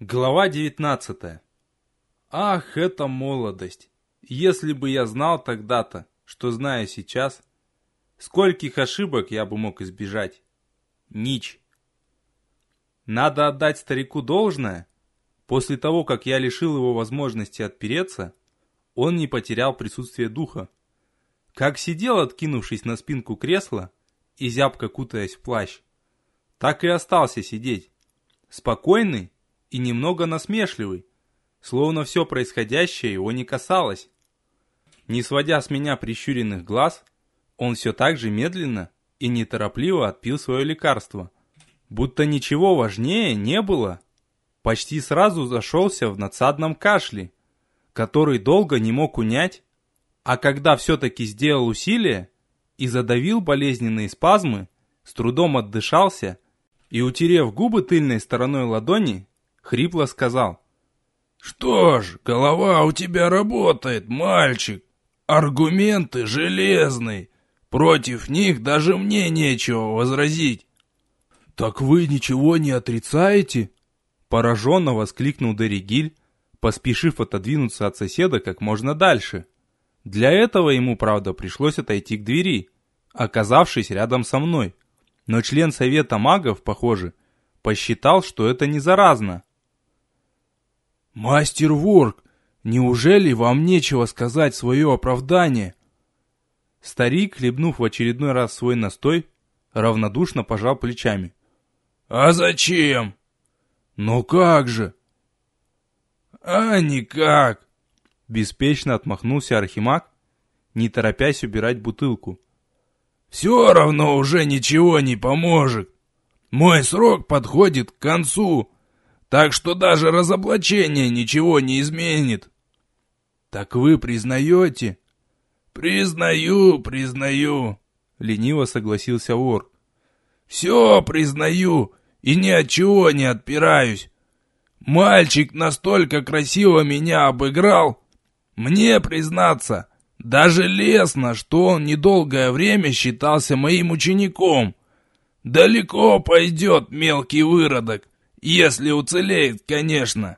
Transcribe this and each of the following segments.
Глава 19 Ах, это молодость! Если бы я знал тогда-то, что знаю сейчас, скольких ошибок я бы мог избежать. Нич. Надо отдать старику должное. После того, как я лишил его возможности отпереться, он не потерял присутствие духа. Как сидел, откинувшись на спинку кресла и зябко кутаясь в плащ, так и остался сидеть. Спокойный и немного насмешливый, словно все происходящее его не касалось. Не сводя с меня прищуренных глаз, он все так же медленно и неторопливо отпил свое лекарство, будто ничего важнее не было. Почти сразу зашелся в надсадном кашле, который долго не мог унять, а когда все-таки сделал усилие и задавил болезненные спазмы, с трудом отдышался и, утерев губы тыльной стороной ладони, хрипло сказал. «Что ж, голова у тебя работает, мальчик. Аргументы железные. Против них даже мне нечего возразить». «Так вы ничего не отрицаете?» Пораженно воскликнул Деригиль, поспешив отодвинуться от соседа как можно дальше. Для этого ему, правда, пришлось отойти к двери, оказавшись рядом со мной. Но член совета магов, похоже, посчитал, что это не заразно. «Мастер Ворк, неужели вам нечего сказать свое оправдание?» Старик, хлебнув в очередной раз свой настой, равнодушно пожал плечами. «А зачем?» «Ну как же?» «А никак!» Беспечно отмахнулся Архимаг, не торопясь убирать бутылку. «Все равно уже ничего не поможет. Мой срок подходит к концу, так что даже разоблачение ничего не изменит». «Так вы признаете?» «Признаю, признаю», — лениво согласился вор. «Все признаю и ни от чего не отпираюсь. Мальчик настолько красиво меня обыграл. Мне, признаться, даже лестно, что он недолгое время считался моим учеником. Далеко пойдет мелкий выродок, если уцелеет, конечно.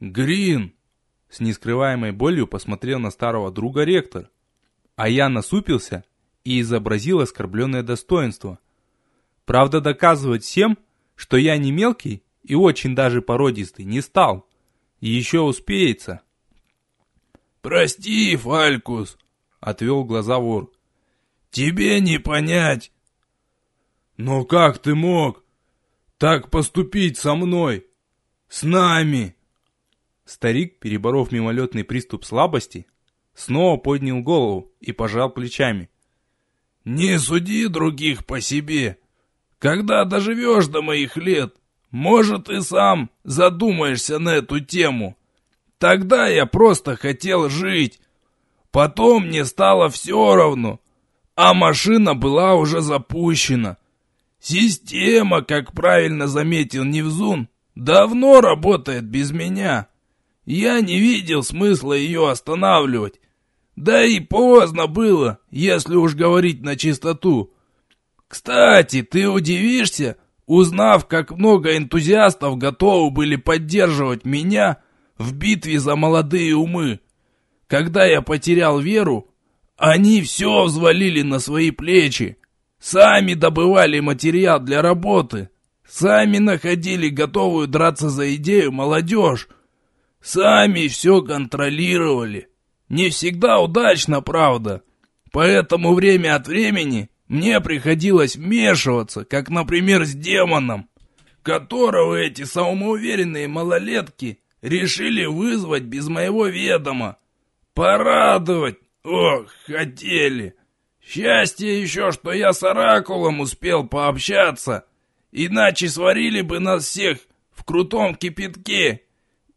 Грин, с нескрываемой болью посмотрел на старого друга ректор, а я насупился и изобразил оскорбленное достоинство. Правда, доказывать всем, что я не мелкий и очень даже породистый, не стал. Еще успеется. «Прости, Фалькус», — отвел глаза вор. «Тебе не понять». «Но как ты мог так поступить со мной? С нами?» Старик, переборов мимолетный приступ слабости, снова поднял голову и пожал плечами. «Не суди других по себе. Когда доживешь до моих лет, может, и сам задумаешься на эту тему. Тогда я просто хотел жить. Потом мне стало все равно, а машина была уже запущена. Система, как правильно заметил Невзун, давно работает без меня. Я не видел смысла ее останавливать. Да и поздно было, если уж говорить на чистоту. Кстати, ты удивишься, узнав, как много энтузиастов готовы были поддерживать меня в битве за молодые умы. Когда я потерял веру, они все взвалили на свои плечи. Сами добывали материал для работы. Сами находили готовую драться за идею молодежь. Сами все контролировали. Не всегда удачно, правда. Поэтому время от времени мне приходилось вмешиваться, как, например, с демоном, которого эти самоуверенные малолетки решили вызвать без моего ведома. Порадовать, ох, хотели. Счастье еще, что я с Оракулом успел пообщаться, иначе сварили бы нас всех в крутом кипятке.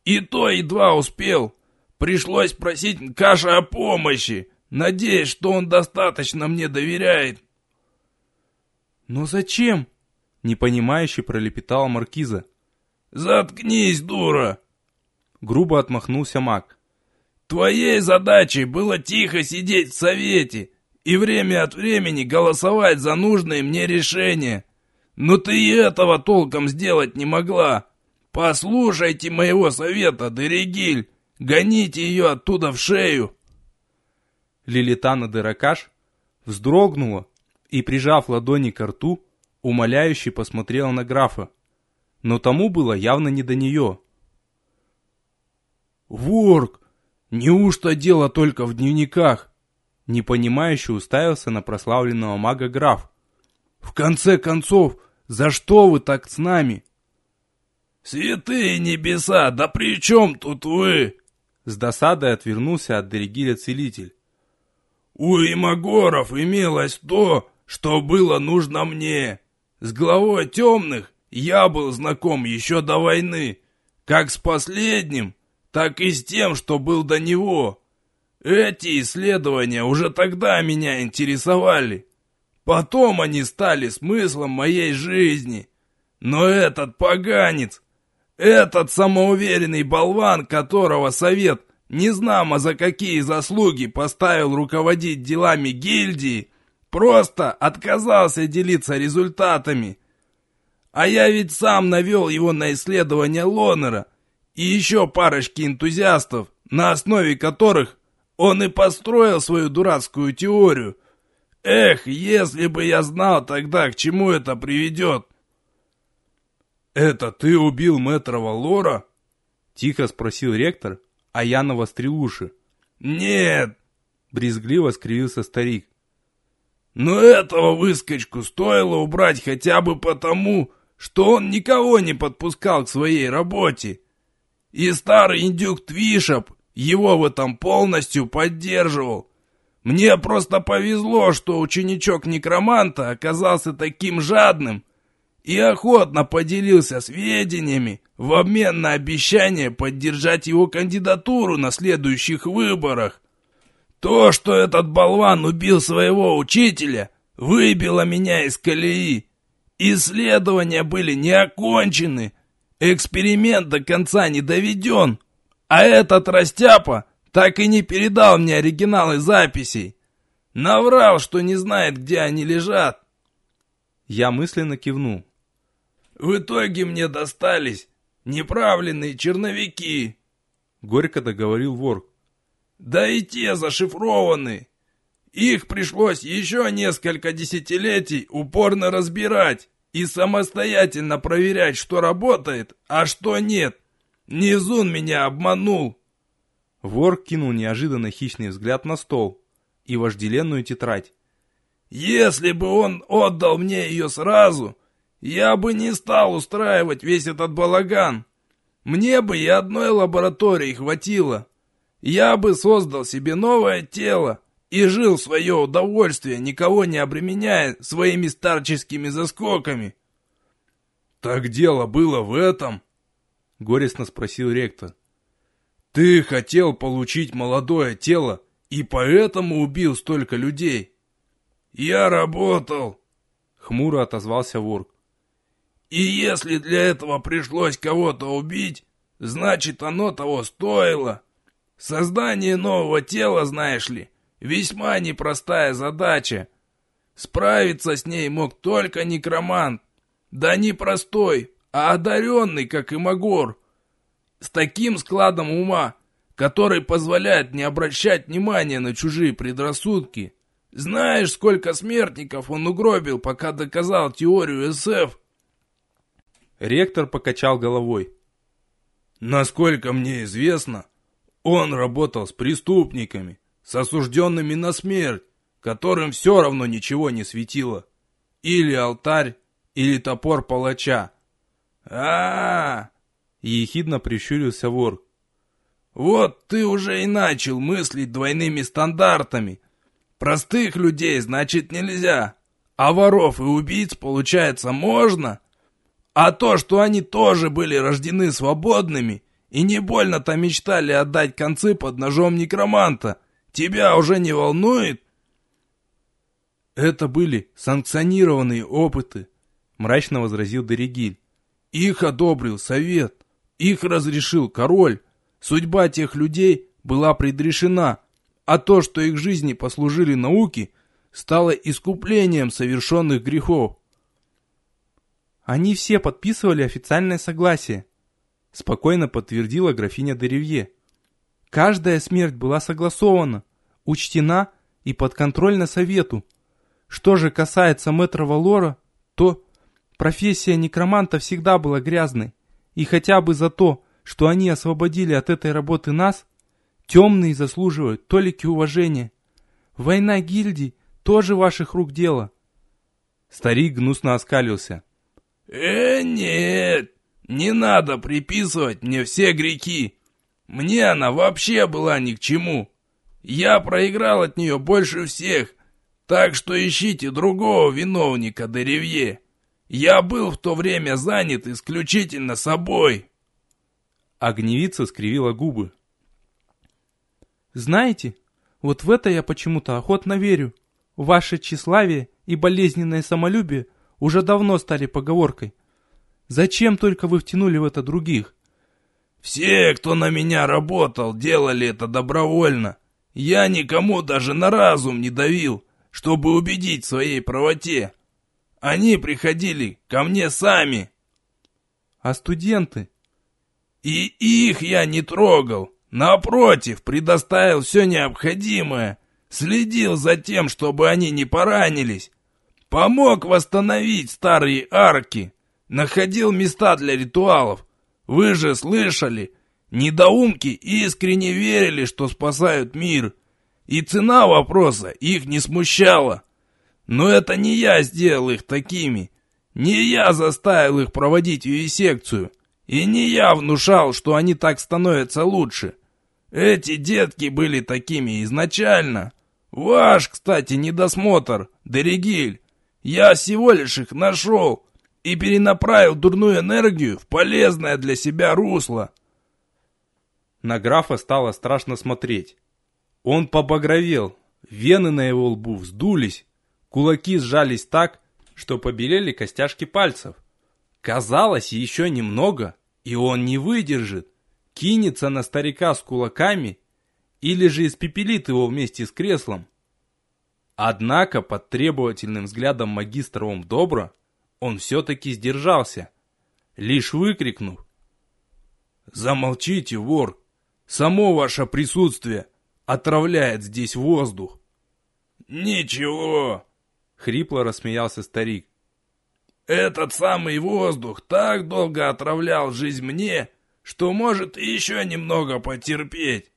И то едва успел. Пришлось просить Каша о помощи, надеясь, что он достаточно мне доверяет. «Но зачем?» — непонимающе пролепетала Маркиза. «Заткнись, дура!» Грубо отмахнулся маг. «Твоей задачей было тихо сидеть в совете и время от времени голосовать за нужные мне решения. Но ты и этого толком сделать не могла. Послушайте моего совета, Дерегиль, гоните ее оттуда в шею. Лилитана Деракаш вздрогнула и, прижав ладони к рту, умоляюще посмотрела на графа. Но тому было явно не до нее. «Ворк, неужто дело только в дневниках?» Непонимающе уставился на прославленного мага граф. «В конце концов, за что вы так с нами?» «Святые небеса, да при чем тут вы?» С досадой отвернулся от Дерегиля целитель. «У имагоров имелось то, что было нужно мне. С главой темных я был знаком еще до войны, как с последним, так и с тем, что был до него. Эти исследования уже тогда меня интересовали. Потом они стали смыслом моей жизни. Но этот поганец, этот самоуверенный болван, которого совет, не знамо за какие заслуги, поставил руководить делами гильдии, просто отказался делиться результатами. А я ведь сам навел его на исследование Лонера и еще парочки энтузиастов, на основе которых он и построил свою дурацкую теорию. Эх, если бы я знал тогда, к чему это приведет. «Это ты убил мэтрова Лора?» Тихо спросил ректор, а я навострил уши. «Нет!» Брезгливо скривился старик. «Но этого выскочку стоило убрать хотя бы потому, что он никого не подпускал к своей работе. И старый индюк Твишоп его в этом полностью поддерживал. Мне просто повезло, что ученичок некроманта оказался таким жадным и охотно поделился сведениями в обмен на обещание поддержать его кандидатуру на следующих выборах. То, что этот болван убил своего учителя, выбило меня из колеи. Исследования были не окончены, эксперимент до конца не доведен, а этот растяпа так и не передал мне оригиналы записей. Наврал, что не знает, где они лежат. Я мысленно кивнул. В итоге мне достались неправленные черновики. Горько договорил вор. Да и те зашифрованы. Их пришлось еще несколько десятилетий упорно разбирать и самостоятельно проверять, что работает, а что нет. Низун меня обманул. Вор кинул неожиданно хищный взгляд на стол и вожделенную тетрадь. Если бы он отдал мне ее сразу, я бы не стал устраивать весь этот балаган. Мне бы и одной лаборатории хватило. Я бы создал себе новое тело и жил в свое удовольствие, никого не обременяя своими старческими заскоками. Так дело было в этом? Горестно спросил ректор. Ты хотел получить молодое тело и поэтому убил столько людей. Я работал, хмуро отозвался Ворк. И если для этого пришлось кого-то убить, значит оно того стоило. Создание нового тела, знаешь ли, весьма непростая задача. Справиться с ней мог только некромант. Да не простой, а одаренный, как и Магор. С таким складом ума, который позволяет не обращать внимания на чужие предрассудки. Знаешь, сколько смертников он угробил, пока доказал теорию СФ? Ректор покачал головой. Насколько мне известно, он работал с преступниками, с осужденными на смерть, которым все равно ничего не светило. Или алтарь, или топор палача. А, Ехидно прищурился вор. Вот ты уже и начал мыслить двойными стандартами. Простых людей, значит, нельзя. А воров и убийц, получается, можно? А то, что они тоже были рождены свободными и не больно-то мечтали отдать концы под ножом некроманта, тебя уже не волнует? Это были санкционированные опыты, мрачно возразил Дерегиль. Их одобрил совет, их разрешил король. Судьба тех людей была предрешена, а то, что их жизни послужили науке, стало искуплением совершенных грехов. Они все подписывали официальное согласие, спокойно подтвердила графиня Деревье. Каждая смерть была согласована, учтена и подконтрольна совету. Что же касается мэтра Валора, то профессия некроманта всегда была грязной, и хотя бы за то, что они освободили от этой работы нас, темные заслуживают толики уважения. Война гильдий тоже ваших рук дело. Старик гнусно оскалился. «Э, нет, не надо приписывать мне все греки. Мне она вообще была ни к чему. Я проиграл от нее больше всех, так что ищите другого виновника, Деревье. Я был в то время занят исключительно собой». Огневица скривила губы. «Знаете, вот в это я почему-то охотно верю. Ваше тщеславие и болезненное самолюбие уже давно стали поговоркой. Зачем только вы втянули в это других? Все, кто на меня работал, делали это добровольно. Я никому даже на разум не давил, чтобы убедить в своей правоте. Они приходили ко мне сами. А студенты? И их я не трогал. Напротив, предоставил все необходимое. Следил за тем, чтобы они не поранились. Помог восстановить старые арки. Находил места для ритуалов. Вы же слышали, недоумки искренне верили, что спасают мир. И цена вопроса их не смущала. Но это не я сделал их такими. Не я заставил их проводить вивисекцию. И не я внушал, что они так становятся лучше. Эти детки были такими изначально. Ваш, кстати, недосмотр, Дерегиль. Я всего лишь их нашел и перенаправил дурную энергию в полезное для себя русло. На графа стало страшно смотреть. Он побагровел, вены на его лбу вздулись, кулаки сжались так, что побелели костяшки пальцев. Казалось, еще немного, и он не выдержит кинется на старика с кулаками или же испепелит его вместе с креслом. Однако под требовательным взглядом магистра Омдобра он все-таки сдержался, лишь выкрикнув «Замолчите, вор! Само ваше присутствие отравляет здесь воздух!» «Ничего!» — хрипло рассмеялся старик. «Этот самый воздух так долго отравлял жизнь мне, что может еще немного потерпеть.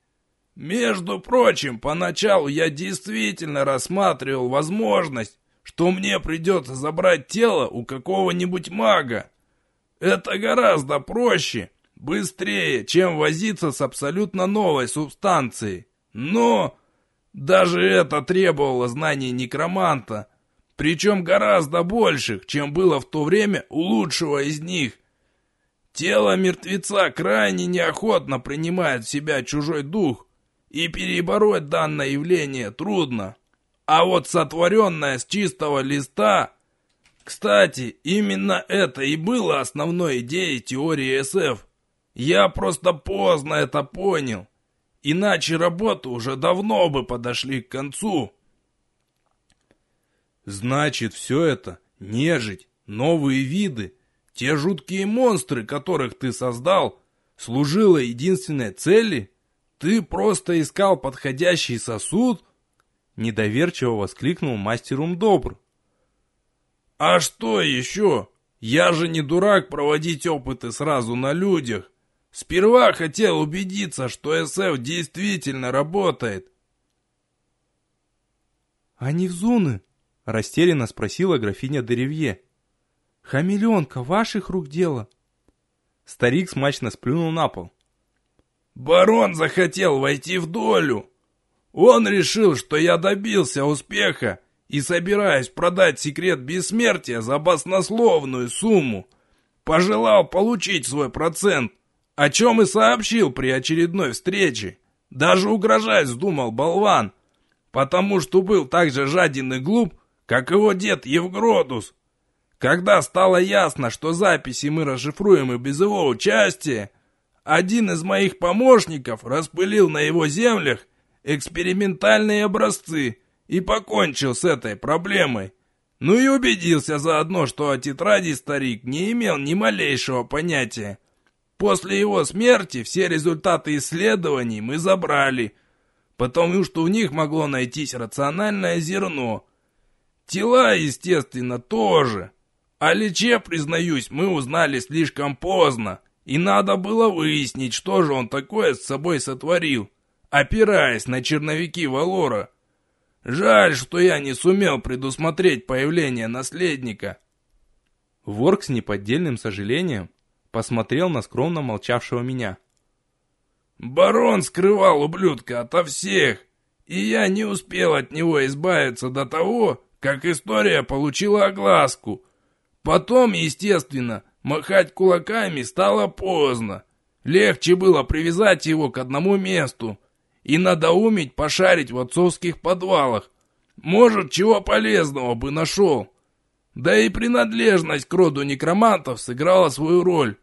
Между прочим, поначалу я действительно рассматривал возможность, что мне придется забрать тело у какого-нибудь мага. Это гораздо проще, быстрее, чем возиться с абсолютно новой субстанцией. Но даже это требовало знаний некроманта, причем гораздо больших, чем было в то время у лучшего из них – Тело мертвеца крайне неохотно принимает в себя чужой дух, и перебороть данное явление трудно. А вот сотворенное с чистого листа... Кстати, именно это и было основной идеей теории СФ. Я просто поздно это понял. Иначе работы уже давно бы подошли к концу. Значит, все это нежить, новые виды, те жуткие монстры, которых ты создал, служило единственной цели? Ты просто искал подходящий сосуд? Недоверчиво воскликнул мастер Умдобр. А что еще? Я же не дурак проводить опыты сразу на людях. Сперва хотел убедиться, что СФ действительно работает. «А не в зоны?» – растерянно спросила графиня Деревье. «Хамелеонка, ваших рук дело!» Старик смачно сплюнул на пол. «Барон захотел войти в долю. Он решил, что я добился успеха и собираюсь продать секрет бессмертия за баснословную сумму. Пожелал получить свой процент, о чем и сообщил при очередной встрече. Даже угрожать вздумал болван, потому что был так же жаден и глуп, как его дед Евгродус, когда стало ясно, что записи мы расшифруем и без его участия, один из моих помощников распылил на его землях экспериментальные образцы и покончил с этой проблемой. Ну и убедился заодно, что о тетради старик не имел ни малейшего понятия. После его смерти все результаты исследований мы забрали, потому что в них могло найтись рациональное зерно. Тела, естественно, тоже. О Личе, признаюсь, мы узнали слишком поздно, и надо было выяснить, что же он такое с собой сотворил, опираясь на черновики Валора. Жаль, что я не сумел предусмотреть появление наследника. Ворк с неподдельным сожалением посмотрел на скромно молчавшего меня. «Барон скрывал ублюдка ото всех, и я не успел от него избавиться до того, как история получила огласку. Потом, естественно, махать кулаками стало поздно. Легче было привязать его к одному месту и надоумить пошарить в отцовских подвалах. Может, чего полезного бы нашел. Да и принадлежность к роду некромантов сыграла свою роль.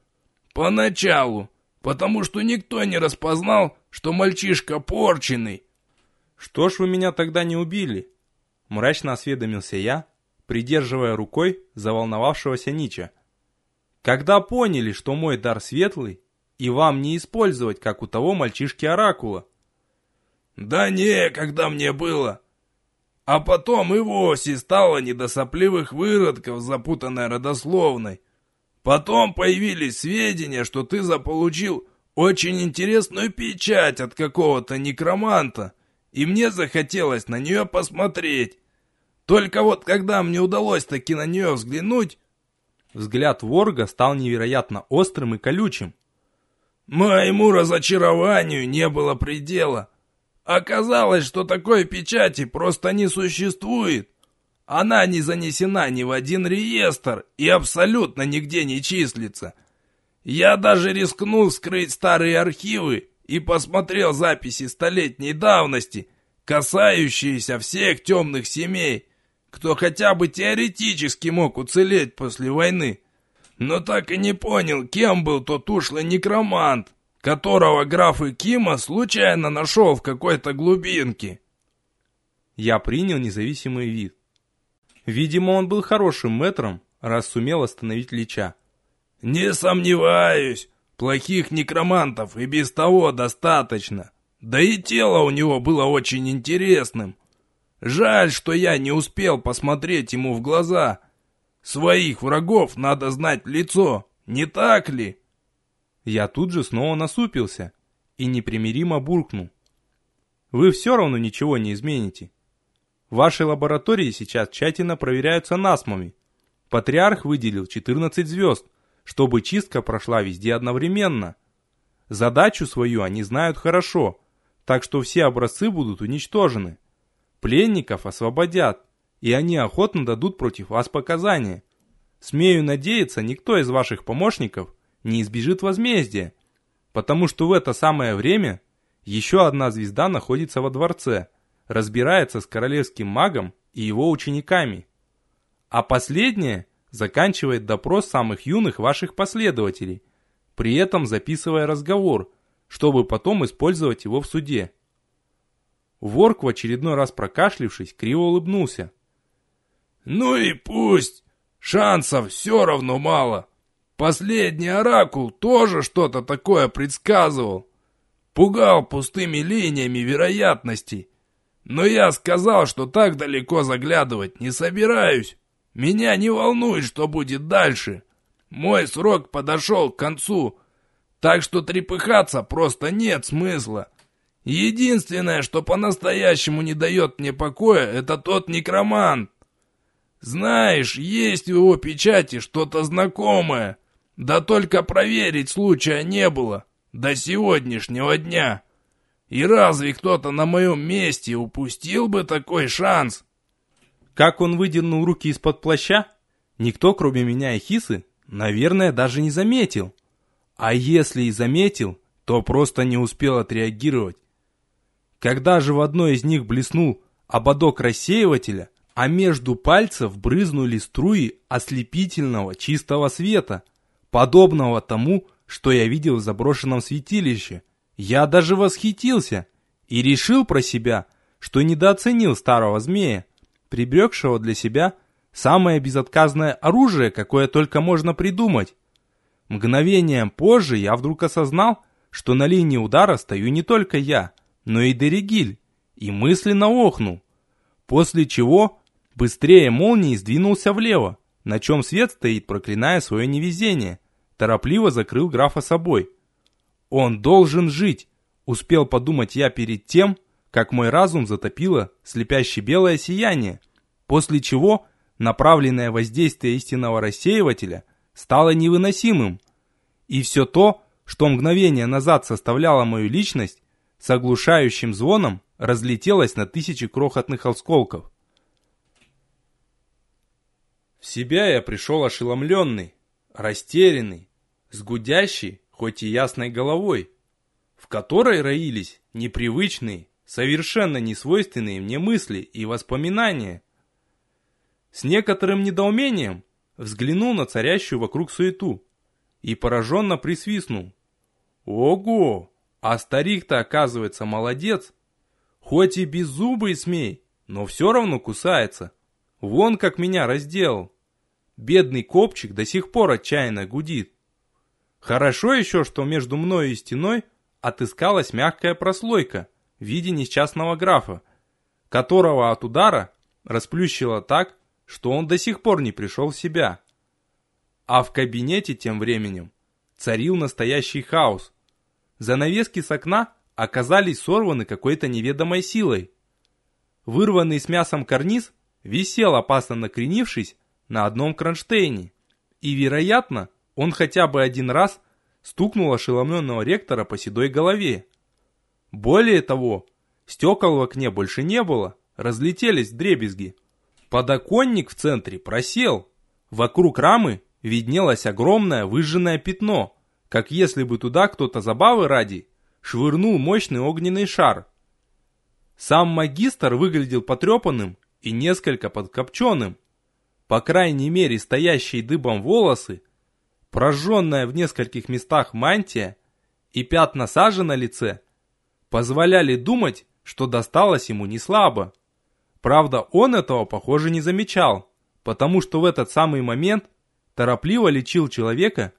Поначалу, потому что никто не распознал, что мальчишка порченый. Что ж вы меня тогда не убили? Мрачно осведомился я, придерживая рукой заволновавшегося Нича. Когда поняли, что мой дар светлый, и вам не использовать, как у того мальчишки-оракула. Да не, когда мне было. А потом и вовсе стало не до сопливых выродков, запутанной родословной. Потом появились сведения, что ты заполучил очень интересную печать от какого-то некроманта, и мне захотелось на нее посмотреть. Только вот когда мне удалось таки на нее взглянуть... Взгляд Ворга стал невероятно острым и колючим. Моему разочарованию не было предела. Оказалось, что такой печати просто не существует. Она не занесена ни в один реестр и абсолютно нигде не числится. Я даже рискнул вскрыть старые архивы и посмотрел записи столетней давности, касающиеся всех темных семей, кто хотя бы теоретически мог уцелеть после войны. Но так и не понял, кем был тот ушлый некромант, которого граф Икима случайно нашел в какой-то глубинке. Я принял независимый вид. Видимо, он был хорошим мэтром, раз сумел остановить Лича. «Не сомневаюсь, плохих некромантов и без того достаточно. Да и тело у него было очень интересным. Жаль, что я не успел посмотреть ему в глаза. Своих врагов надо знать лицо, не так ли?» Я тут же снова насупился и непримиримо буркнул. «Вы все равно ничего не измените. В вашей лаборатории сейчас тщательно проверяются насмами. Патриарх выделил 14 звезд, чтобы чистка прошла везде одновременно. Задачу свою они знают хорошо, так что все образцы будут уничтожены. Пленников освободят, и они охотно дадут против вас показания. Смею надеяться, никто из ваших помощников не избежит возмездия, потому что в это самое время еще одна звезда находится во дворце – разбирается с королевским магом и его учениками. А последнее заканчивает допрос самых юных ваших последователей, при этом записывая разговор, чтобы потом использовать его в суде. Ворк в очередной раз прокашлившись, криво улыбнулся. «Ну и пусть! Шансов все равно мало. Последний оракул тоже что-то такое предсказывал. Пугал пустыми линиями вероятностей. Но я сказал, что так далеко заглядывать не собираюсь. Меня не волнует, что будет дальше. Мой срок подошел к концу, так что трепыхаться просто нет смысла. Единственное, что по-настоящему не дает мне покоя, это тот некромант. Знаешь, есть в его печати что-то знакомое. Да только проверить случая не было до сегодняшнего дня. И разве кто-то на моем месте упустил бы такой шанс? Как он выдернул руки из-под плаща, никто, кроме меня и Хисы, наверное, даже не заметил. А если и заметил, то просто не успел отреагировать. Когда же в одной из них блеснул ободок рассеивателя, а между пальцев брызнули струи ослепительного чистого света, подобного тому, что я видел в заброшенном святилище – я даже восхитился и решил про себя, что недооценил старого змея, прибрегшего для себя самое безотказное оружие, какое только можно придумать. Мгновением позже я вдруг осознал, что на линии удара стою не только я, но и Дерегиль, и мысленно охнул. После чего быстрее молнии сдвинулся влево, на чем свет стоит, проклиная свое невезение. Торопливо закрыл графа собой. Он должен жить, успел подумать я перед тем, как мой разум затопило слепяще белое сияние, после чего направленное воздействие истинного рассеивателя стало невыносимым. И все то, что мгновение назад составляло мою личность, с оглушающим звоном разлетелось на тысячи крохотных осколков. В себя я пришел ошеломленный, растерянный, с гудящей, хоть и ясной головой, в которой роились непривычные, совершенно несвойственные мне мысли и воспоминания. С некоторым недоумением взглянул на царящую вокруг суету и пораженно присвистнул. Ого! А старик-то оказывается молодец. Хоть и беззубый смей, но все равно кусается. Вон как меня разделал. Бедный копчик до сих пор отчаянно гудит. Хорошо еще, что между мной и стеной отыскалась мягкая прослойка в виде несчастного графа, которого от удара расплющило так, что он до сих пор не пришел в себя. А в кабинете тем временем царил настоящий хаос. Занавески с окна оказались сорваны какой-то неведомой силой. Вырванный с мясом карниз висел опасно накренившись на одном кронштейне. И, вероятно, он хотя бы один раз стукнул ошеломленного ректора по седой голове. Более того, стекол в окне больше не было, разлетелись дребезги. Подоконник в центре просел. Вокруг рамы виднелось огромное выжженное пятно, как если бы туда кто-то забавы ради швырнул мощный огненный шар. Сам магистр выглядел потрепанным и несколько подкопченным. По крайней мере, стоящие дыбом волосы, прожженная в нескольких местах мантия и пятна сажи на лице позволяли думать, что досталось ему не слабо. Правда, он этого, похоже, не замечал, потому что в этот самый момент торопливо лечил человека,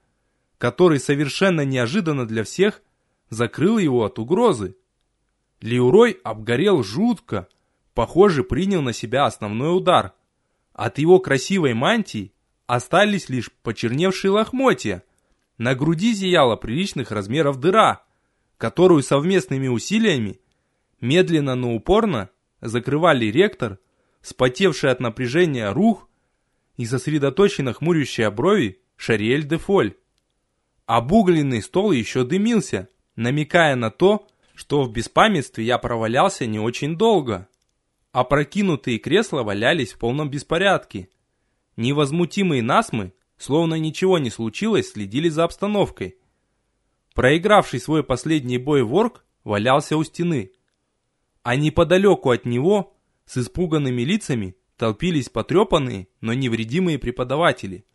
который совершенно неожиданно для всех закрыл его от угрозы. Леурой обгорел жутко, похоже, принял на себя основной удар – от его красивой мантии остались лишь почерневшие лохмотья. На груди зияла приличных размеров дыра, которую совместными усилиями, медленно, но упорно, закрывали ректор, спотевший от напряжения рух и сосредоточенно хмурящая брови Шариэль де Фоль. Обугленный стол еще дымился, намекая на то, что в беспамятстве я провалялся не очень долго. Опрокинутые кресла валялись в полном беспорядке. Невозмутимые насмы, словно ничего не случилось, следили за обстановкой. Проигравший свой последний бой ворк валялся у стены. А неподалеку от него, с испуганными лицами, толпились потрепанные, но невредимые преподаватели.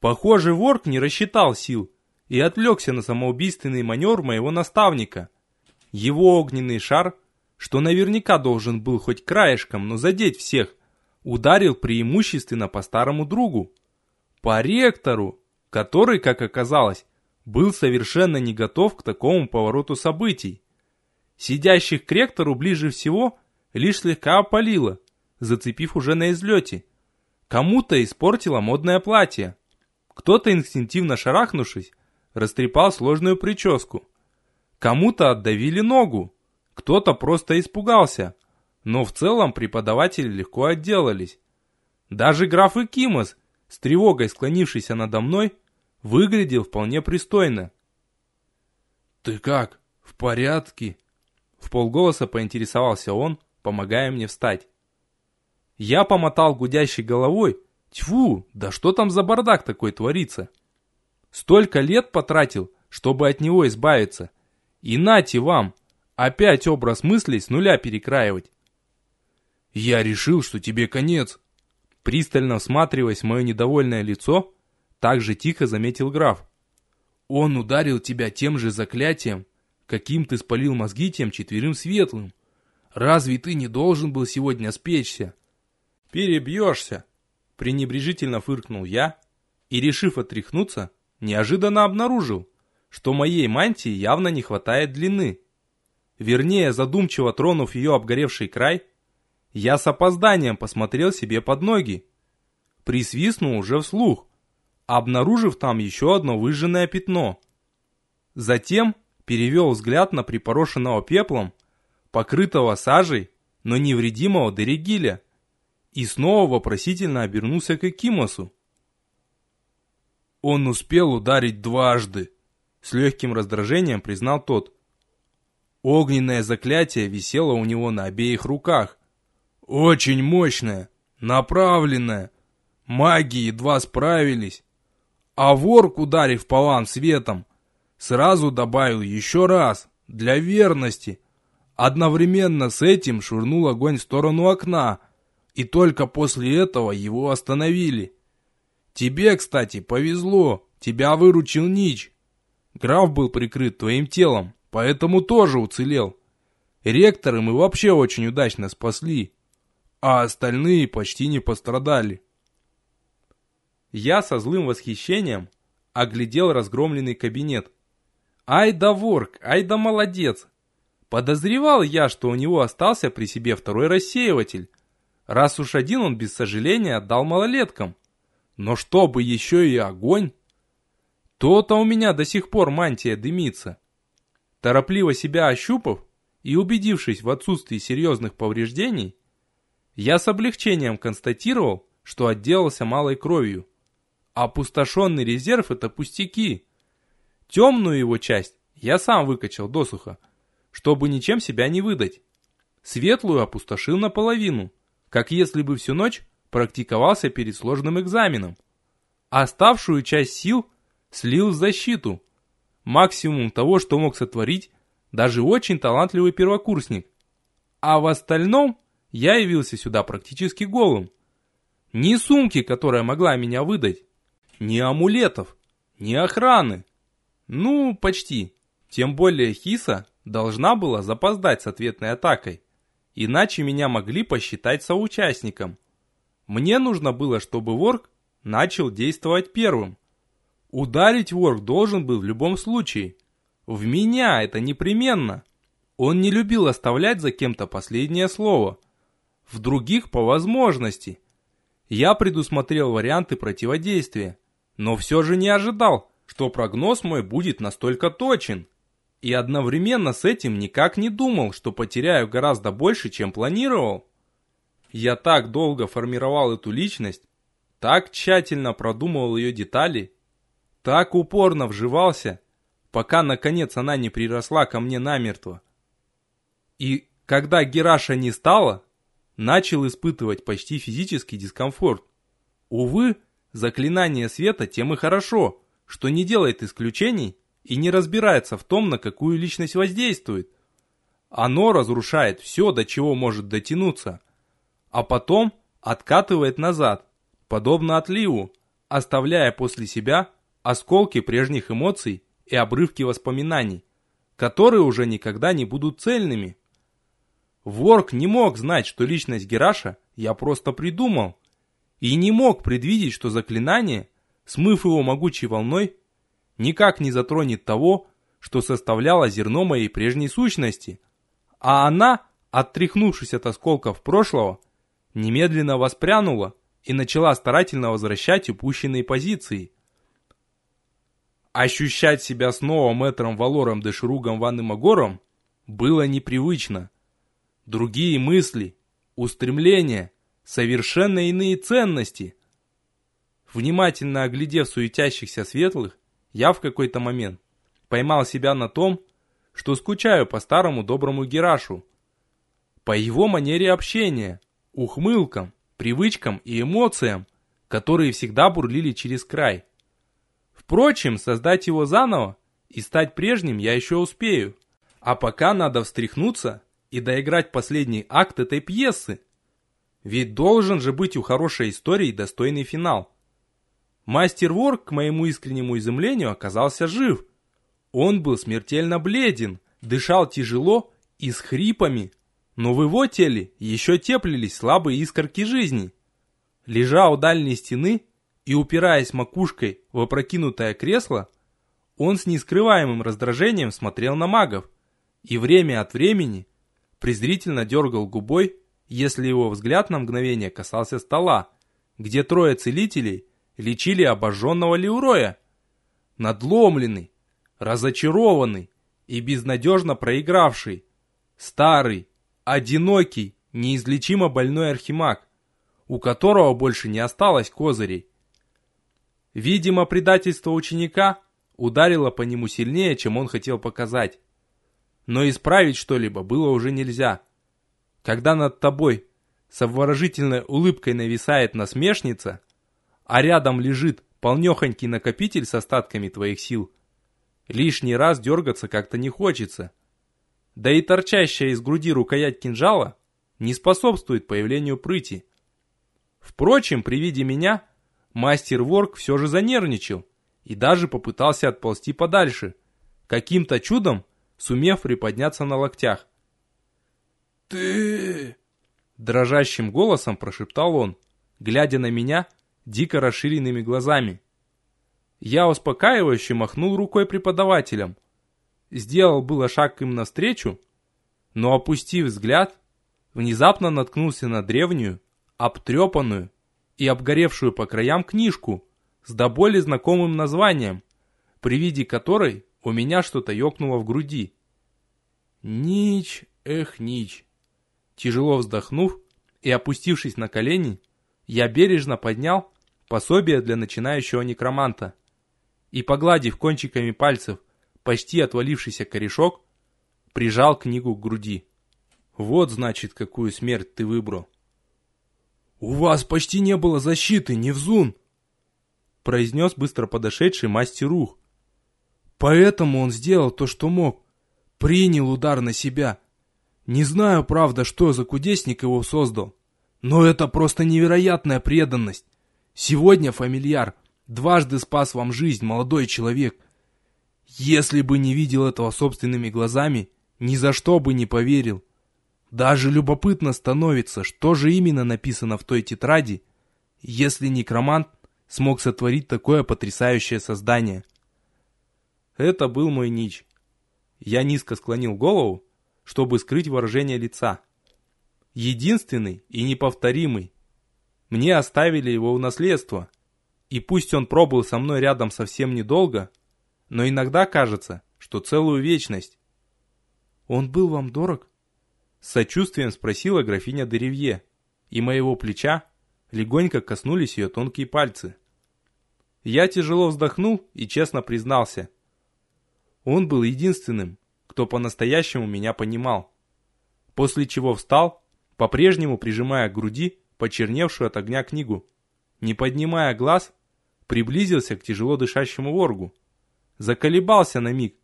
Похоже, ворк не рассчитал сил и отвлекся на самоубийственный маневр моего наставника. Его огненный шар что наверняка должен был хоть краешком, но задеть всех, ударил преимущественно по старому другу. По ректору, который, как оказалось, был совершенно не готов к такому повороту событий. Сидящих к ректору ближе всего лишь слегка опалило, зацепив уже на излете. Кому-то испортило модное платье. Кто-то, инстинктивно шарахнувшись, растрепал сложную прическу. Кому-то отдавили ногу. Кто-то просто испугался, но в целом преподаватели легко отделались. Даже граф Икимос, с тревогой склонившийся надо мной, выглядел вполне пристойно. «Ты как, в порядке?» В полголоса поинтересовался он, помогая мне встать. Я помотал гудящей головой. Тьфу, да что там за бардак такой творится? Столько лет потратил, чтобы от него избавиться. И нате вам, Опять образ мыслей с нуля перекраивать. Я решил, что тебе конец. Пристально всматриваясь в мое недовольное лицо, так же тихо заметил граф. Он ударил тебя тем же заклятием, каким ты спалил мозги тем четверым светлым. Разве ты не должен был сегодня спечься? Перебьешься, пренебрежительно фыркнул я и, решив отряхнуться, неожиданно обнаружил, что моей мантии явно не хватает длины. Вернее, задумчиво тронув ее обгоревший край, я с опозданием посмотрел себе под ноги. Присвистнул уже вслух, обнаружив там еще одно выжженное пятно. Затем перевел взгляд на припорошенного пеплом, покрытого сажей, но невредимого Дерегиля, и снова вопросительно обернулся к Экимосу. «Он успел ударить дважды», — с легким раздражением признал тот. Огненное заклятие висело у него на обеих руках. Очень мощное, направленное. Маги едва справились. А ворк, ударив по светом, сразу добавил еще раз, для верности. Одновременно с этим швырнул огонь в сторону окна, и только после этого его остановили. Тебе, кстати, повезло, тебя выручил Нич. Граф был прикрыт твоим телом, поэтому тоже уцелел. Ректоры мы вообще очень удачно спасли, а остальные почти не пострадали. Я со злым восхищением оглядел разгромленный кабинет. Ай да ворк, ай да молодец. Подозревал я, что у него остался при себе второй рассеиватель, раз уж один он без сожаления отдал малолеткам. Но чтобы еще и огонь... То-то у меня до сих пор мантия дымится. Торопливо себя ощупав и убедившись в отсутствии серьезных повреждений, я с облегчением констатировал, что отделался малой кровью. Опустошенный резерв — это пустяки. Темную его часть я сам выкачал досуха, чтобы ничем себя не выдать. Светлую опустошил наполовину, как если бы всю ночь практиковался перед сложным экзаменом. Оставшую часть сил слил в защиту, максимум того, что мог сотворить даже очень талантливый первокурсник. А в остальном я явился сюда практически голым. Ни сумки, которая могла меня выдать, ни амулетов, ни охраны. Ну, почти. Тем более Хиса должна была запоздать с ответной атакой. Иначе меня могли посчитать соучастником. Мне нужно было, чтобы Ворк начал действовать первым. Ударить Ворк должен был в любом случае. В меня это непременно. Он не любил оставлять за кем-то последнее слово. В других по возможности. Я предусмотрел варианты противодействия, но все же не ожидал, что прогноз мой будет настолько точен. И одновременно с этим никак не думал, что потеряю гораздо больше, чем планировал. Я так долго формировал эту личность, так тщательно продумывал ее детали, так упорно вживался, пока наконец она не приросла ко мне намертво. И когда Гераша не стала, начал испытывать почти физический дискомфорт. Увы, заклинание света тем и хорошо, что не делает исключений и не разбирается в том, на какую личность воздействует. Оно разрушает все, до чего может дотянуться, а потом откатывает назад, подобно отливу, оставляя после себя осколки прежних эмоций и обрывки воспоминаний, которые уже никогда не будут цельными. Ворк не мог знать, что личность Гераша я просто придумал, и не мог предвидеть, что заклинание, смыв его могучей волной, никак не затронет того, что составляло зерно моей прежней сущности, а она, оттряхнувшись от осколков прошлого, немедленно воспрянула и начала старательно возвращать упущенные позиции. Ощущать себя снова мэтром Валором Дешругом Ван Магором было непривычно. Другие мысли, устремления, совершенно иные ценности. Внимательно оглядев суетящихся светлых, я в какой-то момент поймал себя на том, что скучаю по старому доброму Герашу. По его манере общения, ухмылкам, привычкам и эмоциям, которые всегда бурлили через край. Впрочем, создать его заново и стать прежним я еще успею. А пока надо встряхнуться и доиграть последний акт этой пьесы. Ведь должен же быть у хорошей истории достойный финал. Мастер Ворк, к моему искреннему изумлению, оказался жив. Он был смертельно бледен, дышал тяжело и с хрипами, но в его теле еще теплились слабые искорки жизни. Лежа у дальней стены, и упираясь макушкой в опрокинутое кресло, он с нескрываемым раздражением смотрел на магов и время от времени презрительно дергал губой, если его взгляд на мгновение касался стола, где трое целителей лечили обожженного Леуроя. Надломленный, разочарованный и безнадежно проигравший, старый, одинокий, неизлечимо больной архимаг, у которого больше не осталось козырей. Видимо, предательство ученика ударило по нему сильнее, чем он хотел показать. Но исправить что-либо было уже нельзя. Когда над тобой с обворожительной улыбкой нависает насмешница, а рядом лежит полнехонький накопитель с остатками твоих сил, лишний раз дергаться как-то не хочется. Да и торчащая из груди рукоять кинжала не способствует появлению прыти. Впрочем, при виде меня мастер Ворк все же занервничал и даже попытался отползти подальше, каким-то чудом сумев приподняться на локтях. «Ты...» Дрожащим голосом прошептал он, глядя на меня дико расширенными глазами. Я успокаивающе махнул рукой преподавателям. Сделал было шаг им навстречу, но опустив взгляд, внезапно наткнулся на древнюю, обтрепанную и обгоревшую по краям книжку с до боли знакомым названием, при виде которой у меня что-то ёкнуло в груди. Нич, эх, Нич. Тяжело вздохнув и опустившись на колени, я бережно поднял пособие для начинающего некроманта и, погладив кончиками пальцев почти отвалившийся корешок, прижал книгу к груди. Вот, значит, какую смерть ты выбрал. «У вас почти не было защиты, Невзун!» произнес быстро подошедший мастер Рух. «Поэтому он сделал то, что мог. Принял удар на себя. Не знаю, правда, что за кудесник его создал, но это просто невероятная преданность. Сегодня, фамильяр, дважды спас вам жизнь, молодой человек. Если бы не видел этого собственными глазами, ни за что бы не поверил. Даже любопытно становится, что же именно написано в той тетради, если некромант смог сотворить такое потрясающее создание. Это был мой нич. Я низко склонил голову, чтобы скрыть выражение лица. Единственный и неповторимый. Мне оставили его в наследство, и пусть он пробыл со мной рядом совсем недолго, но иногда кажется, что целую вечность. Он был вам дорог? С сочувствием спросила графиня Деревье, и моего плеча легонько коснулись ее тонкие пальцы. Я тяжело вздохнул и честно признался. Он был единственным, кто по-настоящему меня понимал. После чего встал, по-прежнему прижимая к груди почерневшую от огня книгу. Не поднимая глаз, приблизился к тяжело дышащему воргу. Заколебался на миг,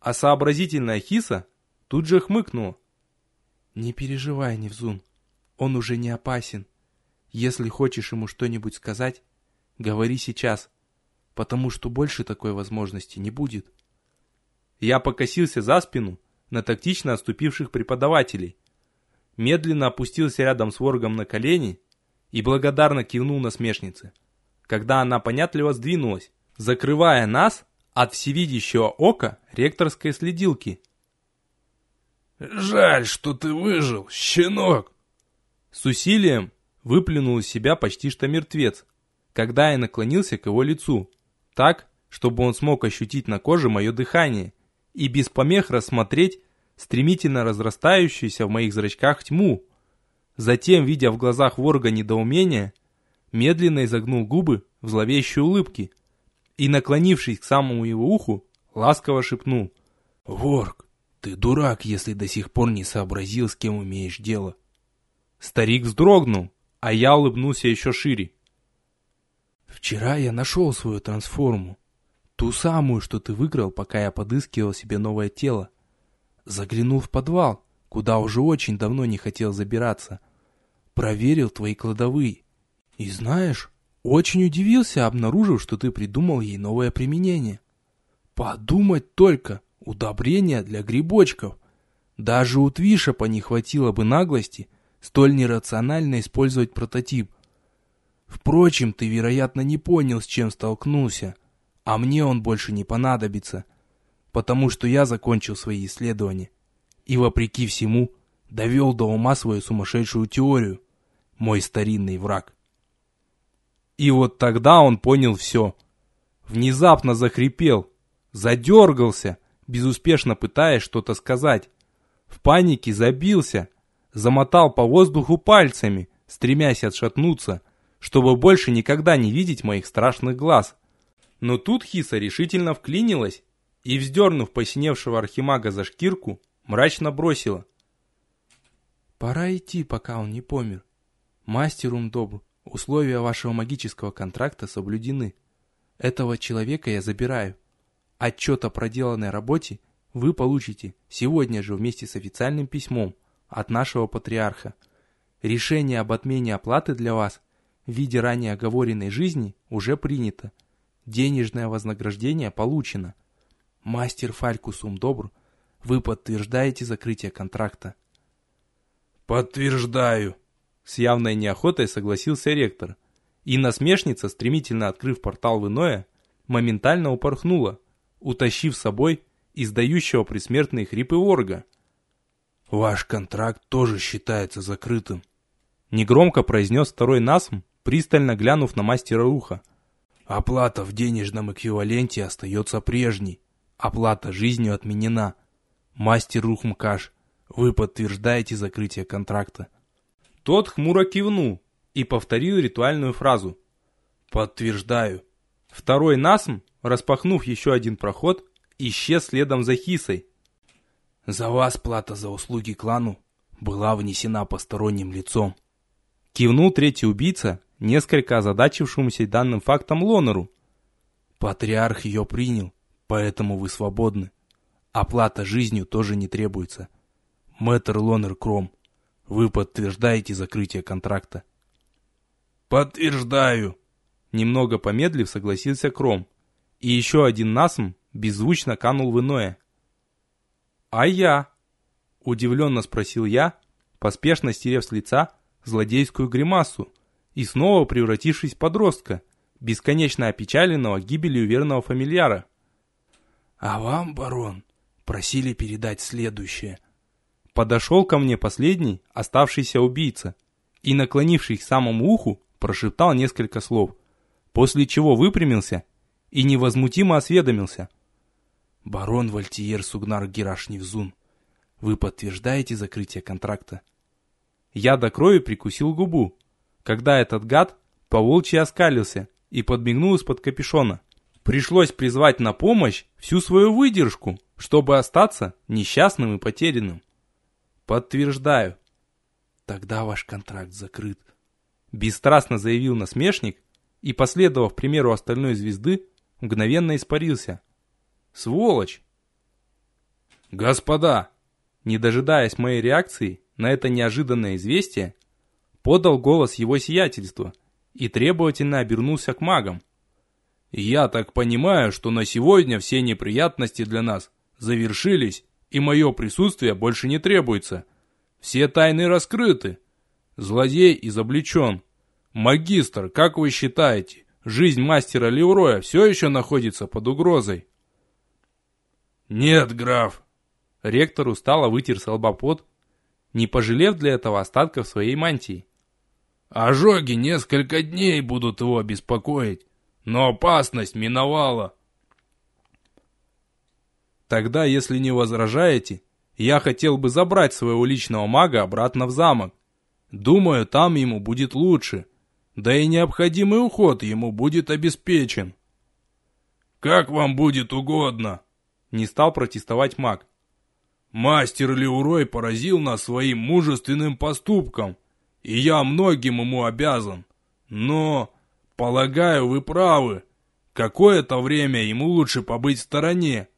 а сообразительная хиса тут же хмыкнула. «Не переживай, Невзун, он уже не опасен. Если хочешь ему что-нибудь сказать, говори сейчас, потому что больше такой возможности не будет». Я покосился за спину на тактично отступивших преподавателей, медленно опустился рядом с воргом на колени и благодарно кивнул на смешнице, когда она понятливо сдвинулась, закрывая нас от всевидящего ока ректорской следилки. «Жаль, что ты выжил, щенок!» С усилием выплюнул из себя почти что мертвец, когда я наклонился к его лицу, так, чтобы он смог ощутить на коже мое дыхание и без помех рассмотреть стремительно разрастающуюся в моих зрачках тьму. Затем, видя в глазах ворга недоумение, медленно изогнул губы в зловещей улыбке и, наклонившись к самому его уху, ласково шепнул «Ворг, ты дурак, если до сих пор не сообразил, с кем имеешь дело». Старик вздрогнул, а я улыбнулся еще шире. «Вчера я нашел свою трансформу. Ту самую, что ты выиграл, пока я подыскивал себе новое тело. Заглянул в подвал, куда уже очень давно не хотел забираться. Проверил твои кладовые. И знаешь, очень удивился, обнаружив, что ты придумал ей новое применение. Подумать только, удобрения для грибочков. Даже у Твишапа не хватило бы наглости столь нерационально использовать прототип. Впрочем, ты, вероятно, не понял, с чем столкнулся, а мне он больше не понадобится, потому что я закончил свои исследования и, вопреки всему, довел до ума свою сумасшедшую теорию, мой старинный враг. И вот тогда он понял все. Внезапно захрипел, задергался, безуспешно пытаясь что-то сказать. В панике забился, замотал по воздуху пальцами, стремясь отшатнуться, чтобы больше никогда не видеть моих страшных глаз. Но тут Хиса решительно вклинилась и, вздернув посиневшего архимага за шкирку, мрачно бросила. «Пора идти, пока он не помер. Мастер Умдобр, условия вашего магического контракта соблюдены. Этого человека я забираю. Отчет о проделанной работе вы получите сегодня же вместе с официальным письмом от нашего патриарха. Решение об отмене оплаты для вас в виде ранее оговоренной жизни уже принято. Денежное вознаграждение получено. Мастер Фалькус Умдобр, вы подтверждаете закрытие контракта? Подтверждаю. С явной неохотой согласился ректор. И насмешница, стремительно открыв портал в иное, моментально упорхнула, утащив с собой издающего предсмертные хрипы ворга. «Ваш контракт тоже считается закрытым», — негромко произнес второй насм, пристально глянув на мастера уха. «Оплата в денежном эквиваленте остается прежней. Оплата жизнью отменена. Мастер Рухмкаш, вы подтверждаете закрытие контракта?» Тот хмуро кивнул и повторил ритуальную фразу. «Подтверждаю». Второй насм, распахнув еще один проход, исчез следом за Хисой. «За вас плата за услуги клану была внесена посторонним лицом». Кивнул третий убийца, несколько озадачившемуся данным фактом Лонеру. «Патриарх ее принял, поэтому вы свободны. Оплата жизнью тоже не требуется. Мэтр Лонер Кром, вы подтверждаете закрытие контракта?» «Подтверждаю!» Немного помедлив согласился Кром. И еще один насм беззвучно канул в иное. «А я?» – удивленно спросил я, поспешно стерев с лица злодейскую гримасу и снова превратившись в подростка, бесконечно опечаленного гибелью верного фамильяра. «А вам, барон, просили передать следующее». Подошел ко мне последний, оставшийся убийца, и, наклонившись к самому уху, прошептал несколько слов, после чего выпрямился и невозмутимо осведомился. «Барон Вальтиер Сугнар Гераш Невзун, вы подтверждаете закрытие контракта?» Я до крови прикусил губу, когда этот гад поволчьи оскалился и подмигнул из-под капюшона. Пришлось призвать на помощь всю свою выдержку, чтобы остаться несчастным и потерянным. Подтверждаю. Тогда ваш контракт закрыт. Бесстрастно заявил насмешник и, последовав примеру остальной звезды, мгновенно испарился. Сволочь! Господа! Не дожидаясь моей реакции, на это неожиданное известие, подал голос его сиятельства и требовательно обернулся к магам. «Я так понимаю, что на сегодня все неприятности для нас завершились, и мое присутствие больше не требуется. Все тайны раскрыты. Злодей изобличен. Магистр, как вы считаете, жизнь мастера Левроя все еще находится под угрозой?» «Нет, граф!» Ректор устало вытер с лба пот не пожалев для этого остатков своей мантии. Ожоги несколько дней будут его беспокоить, но опасность миновала. Тогда, если не возражаете, я хотел бы забрать своего личного мага обратно в замок. Думаю, там ему будет лучше, да и необходимый уход ему будет обеспечен. Как вам будет угодно, не стал протестовать маг. Мастер Леурой поразил нас своим мужественным поступком, и я многим ему обязан. Но, полагаю, вы правы. Какое-то время ему лучше побыть в стороне.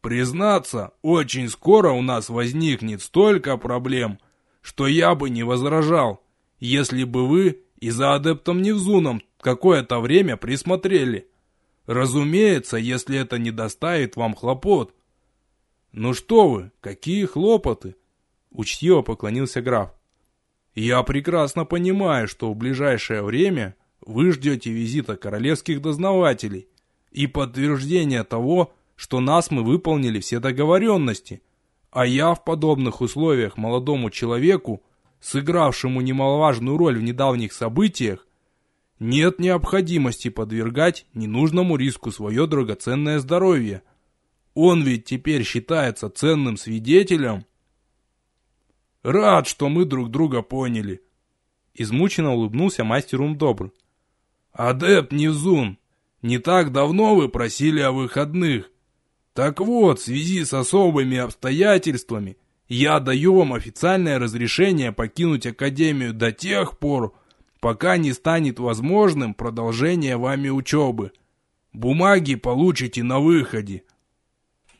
Признаться, очень скоро у нас возникнет столько проблем, что я бы не возражал, если бы вы и за адептом Невзуном какое-то время присмотрели. Разумеется, если это не доставит вам хлопот. «Ну что вы, какие хлопоты!» Учтиво поклонился граф. «Я прекрасно понимаю, что в ближайшее время вы ждете визита королевских дознавателей и подтверждения того, что нас мы выполнили все договоренности, а я в подобных условиях молодому человеку, сыгравшему немаловажную роль в недавних событиях, нет необходимости подвергать ненужному риску свое драгоценное здоровье. Он ведь теперь считается ценным свидетелем. Рад, что мы друг друга поняли. Измученно улыбнулся мастер Умдобр. Адепт Невзун, не так давно вы просили о выходных. Так вот, в связи с особыми обстоятельствами, я даю вам официальное разрешение покинуть Академию до тех пор, пока не станет возможным продолжение вами учебы. Бумаги получите на выходе.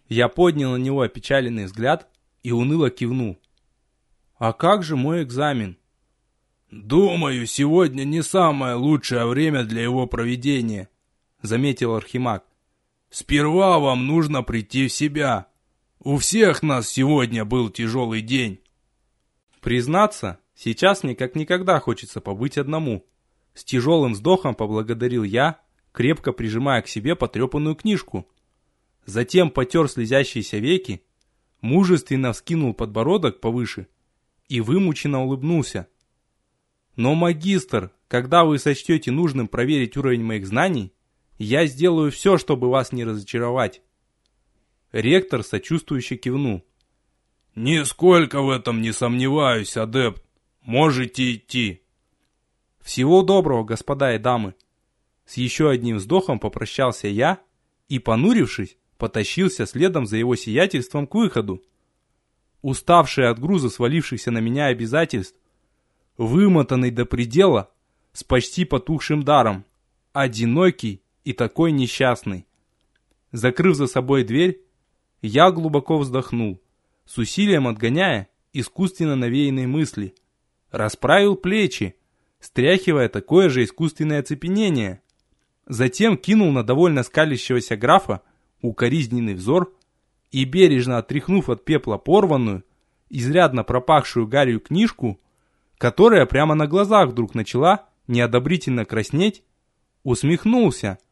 Я поднял на него опечаленный взгляд и уныло кивнул. А как же мой экзамен? Думаю, сегодня не самое лучшее время для его проведения, заметил Архимаг. Сперва вам нужно прийти в себя. У всех нас сегодня был тяжелый день. Признаться, сейчас мне как никогда хочется побыть одному. С тяжелым вздохом поблагодарил я, крепко прижимая к себе потрепанную книжку. Затем потер слезящиеся веки, мужественно вскинул подбородок повыше и вымученно улыбнулся. Но, магистр, когда вы сочтете нужным проверить уровень моих знаний, я сделаю все, чтобы вас не разочаровать. Ректор сочувствующе кивнул. Нисколько в этом не сомневаюсь, адепт. Можете идти. Всего доброго, господа и дамы. С еще одним вздохом попрощался я и, понурившись, потащился следом за его сиятельством к выходу. Уставший от груза свалившихся на меня обязательств, вымотанный до предела, с почти потухшим даром, одинокий и такой несчастный. Закрыв за собой дверь, я глубоко вздохнул, с усилием отгоняя искусственно навеянные мысли. Расправил плечи, стряхивая такое же искусственное оцепенение. Затем кинул на довольно скалящегося графа укоризненный взор и, бережно отряхнув от пепла порванную, изрядно пропахшую гарью книжку, которая прямо на глазах вдруг начала неодобрительно краснеть, усмехнулся –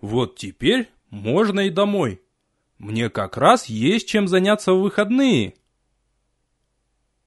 вот теперь можно и домой. Мне как раз есть чем заняться в выходные.